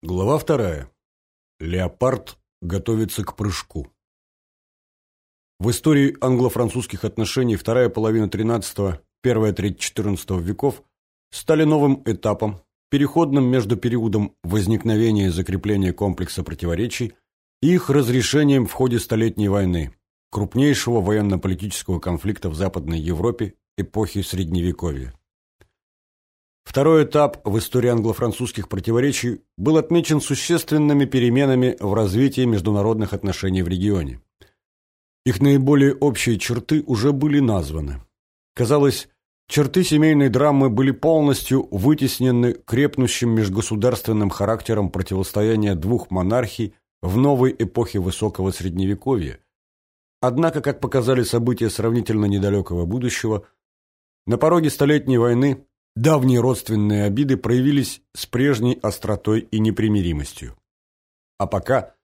Глава вторая. Леопард готовится к прыжку. В истории англо-французских отношений вторая половина XIII, первая треть XIV веков стали новым этапом, переходным между периодом возникновения и закрепления комплекса противоречий и их разрешением в ходе Столетней войны, крупнейшего военно-политического конфликта в Западной Европе эпохи Средневековья. Второй этап в истории англо-французских противоречий был отмечен существенными переменами в развитии международных отношений в регионе. Их наиболее общие черты уже были названы. Казалось, черты семейной драмы были полностью вытеснены крепнущим межгосударственным характером противостояния двух монархий в новой эпохе высокого средневековья. Однако, как показали события сравнительно недалекого будущего, на пороге Столетней войны Давние родственные обиды проявились с прежней остротой и непримиримостью. А пока,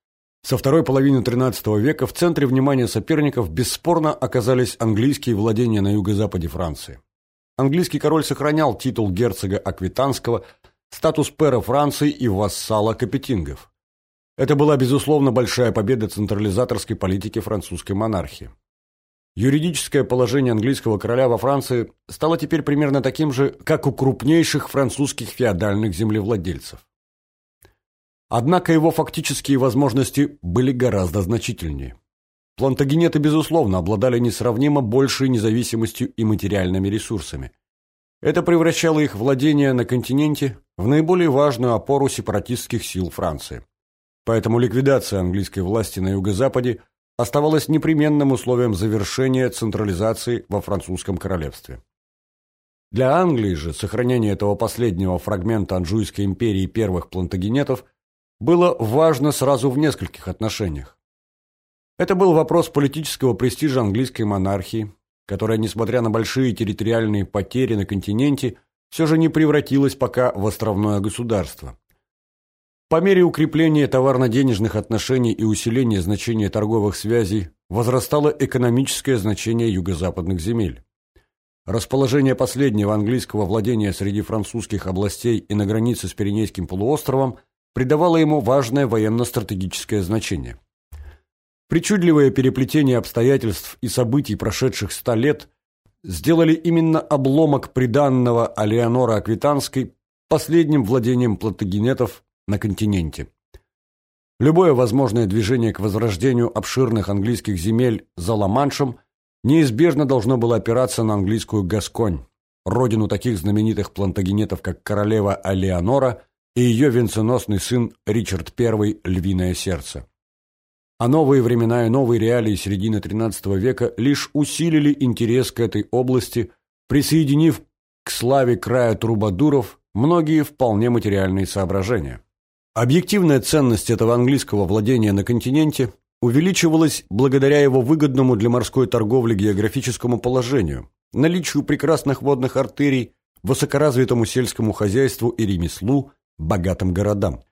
со второй половины XIII века в центре внимания соперников бесспорно оказались английские владения на юго-западе Франции. Английский король сохранял титул герцога Аквитанского, статус пера Франции и вассала Капетингов. Это была, безусловно, большая победа централизаторской политики французской монархии. Юридическое положение английского короля во Франции стало теперь примерно таким же, как у крупнейших французских феодальных землевладельцев. Однако его фактические возможности были гораздо значительнее. Плантагенеты, безусловно, обладали несравнимо большей независимостью и материальными ресурсами. Это превращало их владения на континенте в наиболее важную опору сепаратистских сил Франции. Поэтому ликвидация английской власти на юго-западе – оставалось непременным условием завершения централизации во французском королевстве. Для Англии же сохранение этого последнего фрагмента Анжуйской империи первых плантагенетов было важно сразу в нескольких отношениях. Это был вопрос политического престижа английской монархии, которая, несмотря на большие территориальные потери на континенте, все же не превратилась пока в островное государство. По мере укрепления товарно-денежных отношений и усиления значения торговых связей возрастало экономическое значение юго-западных земель. Расположение последнего английского владения среди французских областей и на границе с Пиренейским полуостровом придавало ему важное военно-стратегическое значение. Причудливое переплетение обстоятельств и событий прошедших ста лет сделали именно обломок приданного Алеонора Аквитанской последним владением плантагенетов на континенте. Любое возможное движение к возрождению обширных английских земель за Ла-Маншем неизбежно должно было опираться на английскую Гасконь, родину таких знаменитых плантагенетов, как королева Алеонора и ее венценосный сын Ричард I «Львиное сердце». А новые времена и новые реалии середины XIII века лишь усилили интерес к этой области, присоединив к славе края трубадуров многие вполне материальные соображения. Объективная ценность этого английского владения на континенте увеличивалась благодаря его выгодному для морской торговли географическому положению, наличию прекрасных водных артерий, высокоразвитому сельскому хозяйству и ремеслу, богатым городам.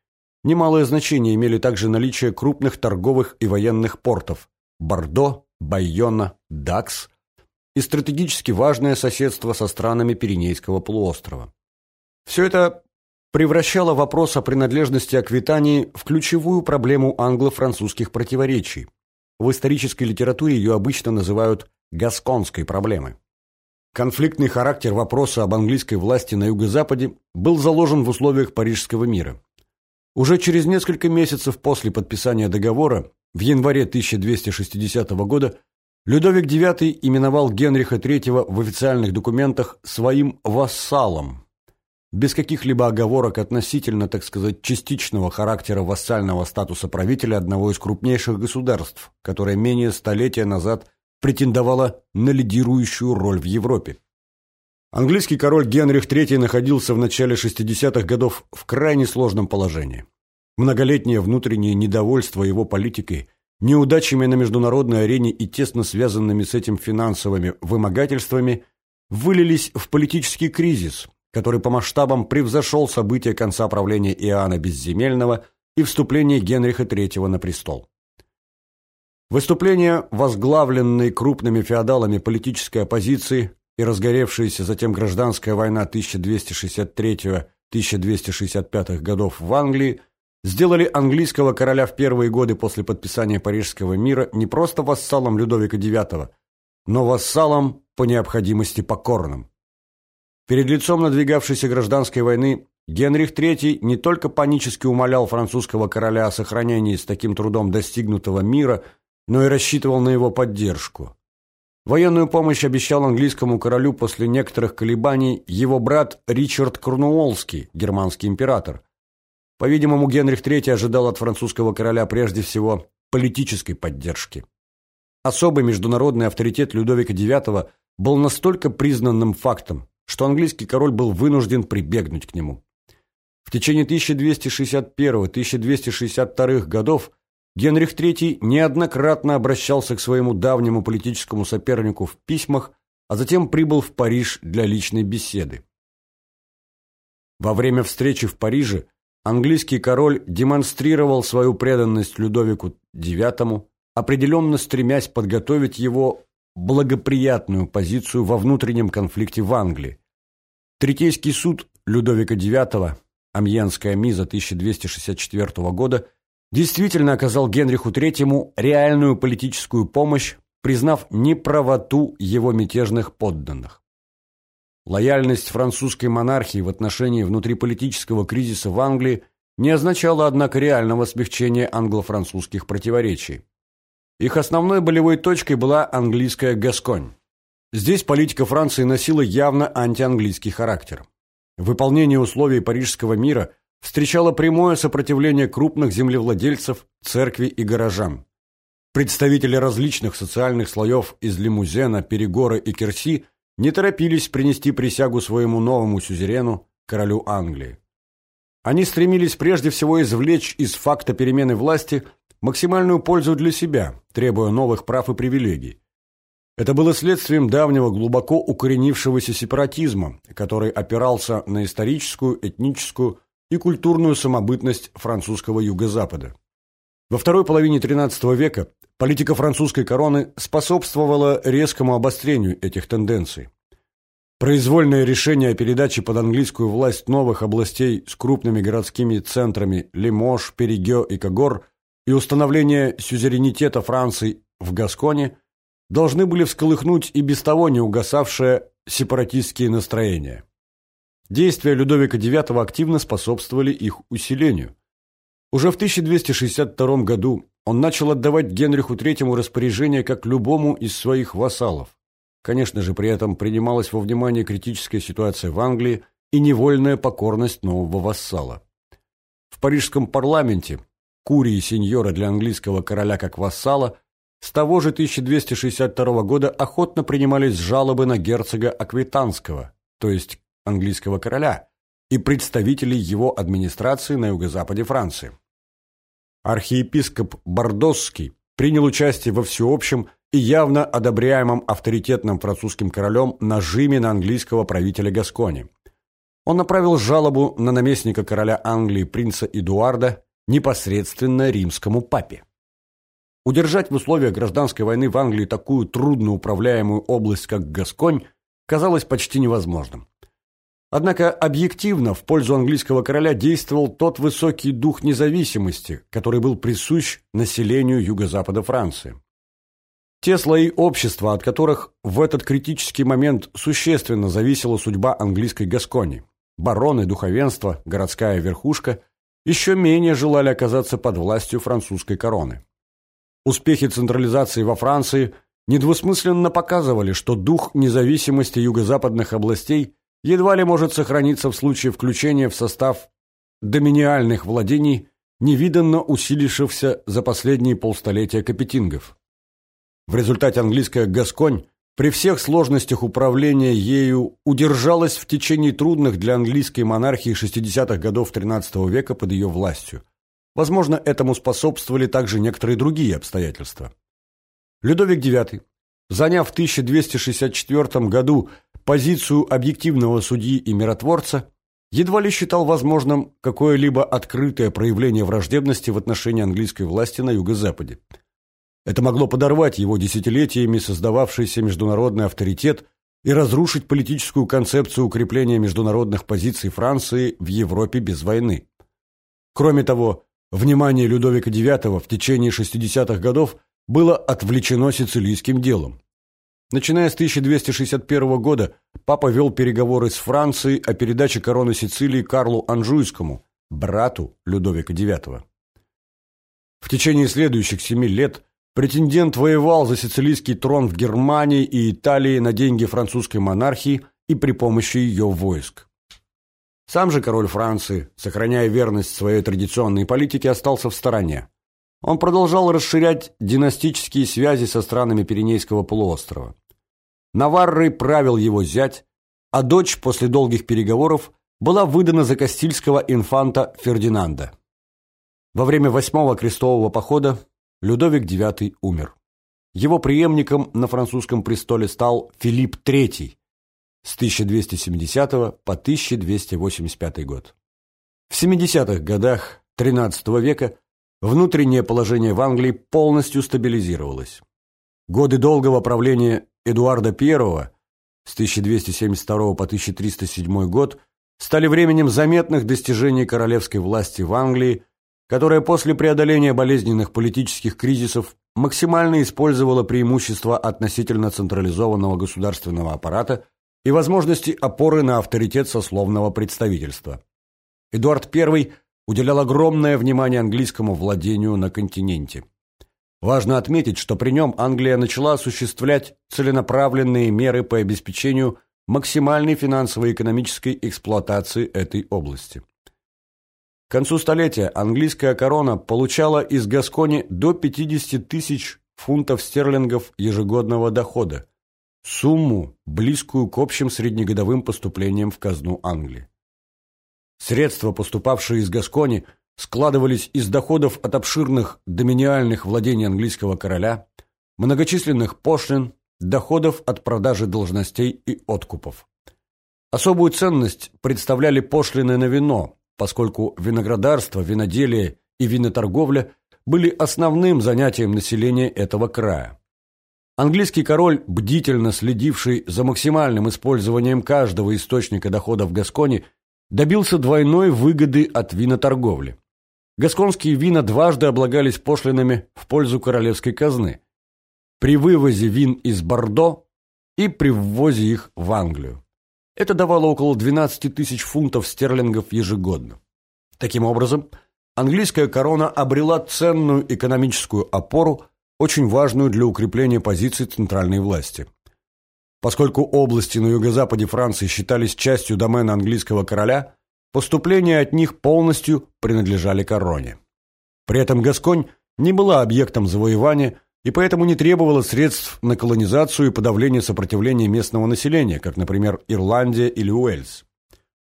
Немалое значение имели также наличие крупных торговых и военных портов – Бордо, Байона, Дакс и стратегически важное соседство со странами Пиренейского полуострова. Все это превращала вопрос о принадлежности Аквитании в ключевую проблему англо-французских противоречий. В исторической литературе ее обычно называют «гасконской проблемой». Конфликтный характер вопроса об английской власти на юго-западе был заложен в условиях Парижского мира. Уже через несколько месяцев после подписания договора, в январе 1260 года, Людовик IX именовал Генриха III в официальных документах своим вассалом, без каких-либо оговорок относительно, так сказать, частичного характера вассального статуса правителя одного из крупнейших государств, которое менее столетия назад претендовало на лидирующую роль в Европе. Английский король Генрих III находился в начале 60-х годов в крайне сложном положении. Многолетнее внутреннее недовольство его политикой, неудачами на международной арене и тесно связанными с этим финансовыми вымогательствами вылились в политический кризис, который по масштабам превзошел события конца правления Иоанна Безземельного и вступления Генриха III на престол. Выступление, возглавленной крупными феодалами политической оппозиции и разгоревшаяся затем гражданская война 1263-1265 годов в Англии, сделали английского короля в первые годы после подписания Парижского мира не просто вассалом Людовика IX, но вассалом по необходимости покорным. Перед лицом надвигавшейся гражданской войны Генрих III не только панически умолял французского короля о сохранении с таким трудом достигнутого мира, но и рассчитывал на его поддержку. Военную помощь обещал английскому королю после некоторых колебаний его брат Ричард Корнуоллский, германский император. По-видимому, Генрих III ожидал от французского короля прежде всего политической поддержки. Особый международный авторитет Людовика IX был настолько признанным фактом, что английский король был вынужден прибегнуть к нему. В течение 1261-1262 годов Генрих III неоднократно обращался к своему давнему политическому сопернику в письмах, а затем прибыл в Париж для личной беседы. Во время встречи в Париже английский король демонстрировал свою преданность Людовику IX, определенно стремясь подготовить его благоприятную позицию во внутреннем конфликте в Англии. Третейский суд Людовика IX, Амьенская миза 1264 года, действительно оказал Генриху III реальную политическую помощь, признав неправоту его мятежных подданных. Лояльность французской монархии в отношении внутриполитического кризиса в Англии не означала, однако, реального смягчения англо-французских противоречий. Их основной болевой точкой была английская Гасконь. Здесь политика Франции носила явно антианглийский характер. Выполнение условий Парижского мира встречало прямое сопротивление крупных землевладельцев, церкви и горожан. Представители различных социальных слоев из Лимузена, Перегора и Керси не торопились принести присягу своему новому сюзерену, королю Англии. Они стремились прежде всего извлечь из факта перемены власти максимальную пользу для себя, требуя новых прав и привилегий. Это было следствием давнего глубоко укоренившегося сепаратизма, который опирался на историческую, этническую и культурную самобытность французского юго-запада. Во второй половине XIII века политика французской короны способствовала резкому обострению этих тенденций. Произвольное решение о передаче под английскую власть новых областей с крупными городскими центрами Лимож, Перегё и Кагор и установление сюзеренитета Франции в Гасконе должны были всколыхнуть и без того не угасавшие сепаратистские настроения. Действия Людовика IX активно способствовали их усилению. Уже в 1262 году он начал отдавать Генриху III распоряжение как любому из своих вассалов. Конечно же, при этом принималась во внимание критическая ситуация в Англии и невольная покорность нового вассала. В парижском парламенте курии сеньора для английского короля как вассала с того же 1262 года охотно принимались жалобы на герцога Аквитанского, то есть английского короля, и представителей его администрации на юго-западе Франции. Архиепископ Бордосский принял участие во всеобщем и явно одобряемом авторитетным французским королем нажиме на английского правителя Гаскони. Он направил жалобу на наместника короля Англии принца Эдуарда непосредственно римскому папе. Удержать в условиях гражданской войны в Англии такую трудно управляемую область, как Гасконь, казалось почти невозможным. Однако объективно в пользу английского короля действовал тот высокий дух независимости, который был присущ населению юго-запада Франции. Те слои общества, от которых в этот критический момент существенно зависела судьба английской Гаскони – бароны, духовенство, городская верхушка – еще менее желали оказаться под властью французской короны. Успехи централизации во Франции недвусмысленно показывали, что дух независимости юго-западных областей едва ли может сохраниться в случае включения в состав доминиальных владений, невиданно усилившихся за последние полстолетия капетингов. В результате английская Гасконь при всех сложностях управления ею удержалась в течение трудных для английской монархии 60-х годов XIII века под ее властью – Возможно, этому способствовали также некоторые другие обстоятельства. Людовик IX, заняв в 1264 году позицию объективного судьи и миротворца, едва ли считал возможным какое-либо открытое проявление враждебности в отношении английской власти на юго-западе. Это могло подорвать его десятилетиями создававшийся международный авторитет и разрушить политическую концепцию укрепления международных позиций Франции в Европе без войны. Кроме того, Внимание Людовика IX в течение 60-х годов было отвлечено сицилийским делом. Начиная с 1261 года папа вел переговоры с Францией о передаче короны Сицилии Карлу Анжуйскому, брату Людовика IX. В течение следующих семи лет претендент воевал за сицилийский трон в Германии и Италии на деньги французской монархии и при помощи ее войск. Сам же король Франции, сохраняя верность своей традиционной политике, остался в стороне. Он продолжал расширять династические связи со странами Пиренейского полуострова. Наваррой правил его зять, а дочь после долгих переговоров была выдана за Кастильского инфанта Фердинанда. Во время восьмого крестового похода Людовик IX умер. Его преемником на французском престоле стал Филипп III с 1270 по 1285 год. В 70-х годах XIII века внутреннее положение в Англии полностью стабилизировалось. Годы долгого правления Эдуарда I с 1272 по 1307 год стали временем заметных достижений королевской власти в Англии, которая после преодоления болезненных политических кризисов максимально использовала преимущества относительно централизованного государственного аппарата и возможности опоры на авторитет сословного представительства. Эдуард I уделял огромное внимание английскому владению на континенте. Важно отметить, что при нем Англия начала осуществлять целенаправленные меры по обеспечению максимальной финансово-экономической эксплуатации этой области. К концу столетия английская корона получала из Гаскони до 50 тысяч фунтов стерлингов ежегодного дохода, сумму, близкую к общим среднегодовым поступлениям в казну Англии. Средства, поступавшие из Гаскони – складывались из доходов от обширных доминиальных владений английского короля, многочисленных пошлин, доходов от продажи должностей и откупов. Особую ценность представляли пошлины на вино, поскольку виноградарство, виноделие и виноторговля были основным занятием населения этого края. Английский король, бдительно следивший за максимальным использованием каждого источника дохода в Гасконе, добился двойной выгоды от виноторговли. Гасконские вина дважды облагались пошлинами в пользу королевской казны. При вывозе вин из Бордо и при ввозе их в Англию. Это давало около 12 тысяч фунтов стерлингов ежегодно. Таким образом, английская корона обрела ценную экономическую опору, очень важную для укрепления позиций центральной власти. Поскольку области на юго-западе Франции считались частью домена английского короля – Поступления от них полностью принадлежали короне. При этом Гасконь не была объектом завоевания и поэтому не требовала средств на колонизацию и подавление сопротивления местного населения, как, например, Ирландия или Уэльс.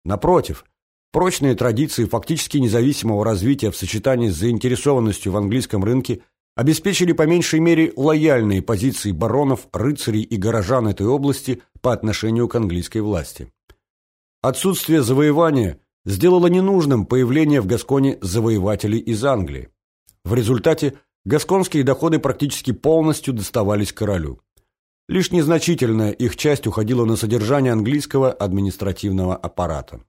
Напротив, прочные традиции фактически независимого развития в сочетании с заинтересованностью в английском рынке обеспечили по меньшей мере лояльные позиции баронов, рыцарей и горожан этой области по отношению к английской власти. Отсутствие завоевания – сделало ненужным появление в Гасконе завоевателей из Англии. В результате гасконские доходы практически полностью доставались королю. Лишь незначительная их часть уходила на содержание английского административного аппарата.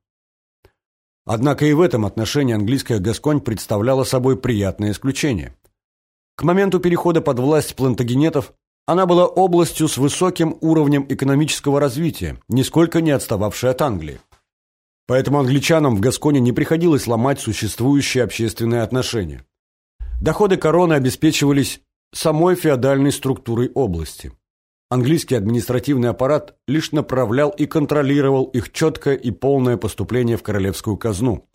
Однако и в этом отношении английская Гасконь представляла собой приятное исключение. К моменту перехода под власть плантагенетов она была областью с высоким уровнем экономического развития, нисколько не отстававшей от Англии. Поэтому англичанам в Гасконе не приходилось ломать существующие общественные отношения. Доходы короны обеспечивались самой феодальной структурой области. Английский административный аппарат лишь направлял и контролировал их четкое и полное поступление в королевскую казну.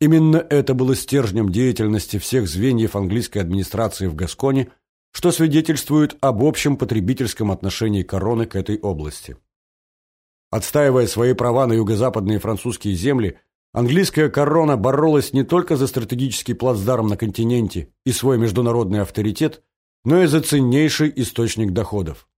Именно это было стержнем деятельности всех звеньев английской администрации в Гасконе, что свидетельствует об общем потребительском отношении короны к этой области. Отстаивая свои права на юго-западные французские земли, английская корона боролась не только за стратегический плацдарм на континенте и свой международный авторитет, но и за ценнейший источник доходов.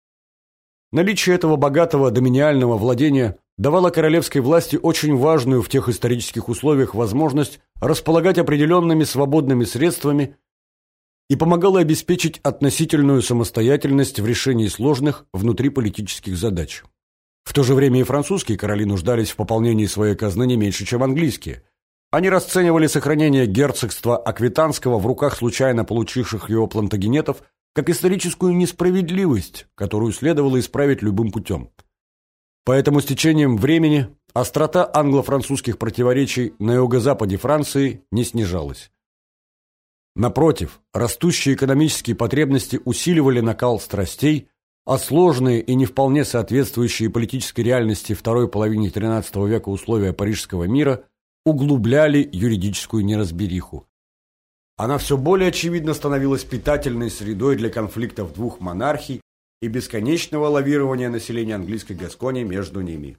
Наличие этого богатого доминиального владения давало королевской власти очень важную в тех исторических условиях возможность располагать определенными свободными средствами и помогало обеспечить относительную самостоятельность в решении сложных внутриполитических задач. В то же время и французские короли нуждались в пополнении своей казны не меньше, чем английские. Они расценивали сохранение герцогства Аквитанского в руках случайно получивших его плантагенетов как историческую несправедливость, которую следовало исправить любым путем. Поэтому с течением времени острота англо-французских противоречий на юго-западе Франции не снижалась. Напротив, растущие экономические потребности усиливали накал страстей, а сложные и не вполне соответствующие политической реальности второй половины XIII века условия Парижского мира углубляли юридическую неразбериху. Она все более очевидно становилась питательной средой для конфликтов двух монархий и бесконечного лавирования населения английской Гаскони между ними.